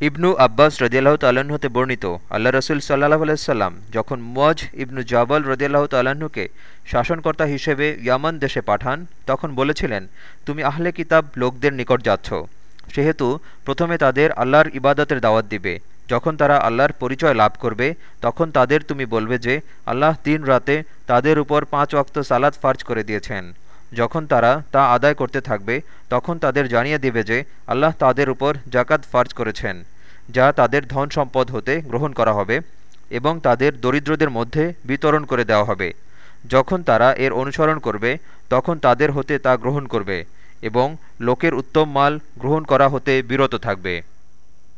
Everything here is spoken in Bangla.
ইবনু আব্বাস রদিয়াল্লাহ তাল্লাহ্ন হতে বর্ণিত, আল্লাহ রসুল সাল্লাহ আলাইসাল্লাম যখন মুয়াজ ইবনু জাবল রদিয়াল্লাহ তাল্লাহ্নকে শাসনকর্তা হিসেবে ইয়ামান দেশে পাঠান, তখন বলেছিলেন, তুমি আহলে কিতাব লোকদের নিকট যাচ্ছ। সেহেতু প্রথমে তাদের আল্লাহর ইবাদতের দাওয়াত দিবে। যখন তারা আল্লাহর পরিচয় লাভ করবে, তখন তাদের তুমি বলবে যে, আল্লাহ দিন রাতে তাদের উপর পাঁচ অক্ত সালাদ ফার্জ করে দিয়েছেন। যখন তারা তা আদায় করতে থাকবে, তখন তাদের জানিয়ে দিবে যে আল্লাহ তাদের উপর জাকাত ফার্জ করেছেন, যা তাদের ধন সম্পদ হতে গ্রহণ করা হবে এবং তাদের দরিদ্রদের মধ্যে বিতরণ করে দেওয়া হবে। যখন তারা এর অনুসরণ করবে, তখন তাদের হতে তা গ্রহণ করবে এবং লোকের উত্তম মাল গ্রহণ করা হতে বিরত থাকবে।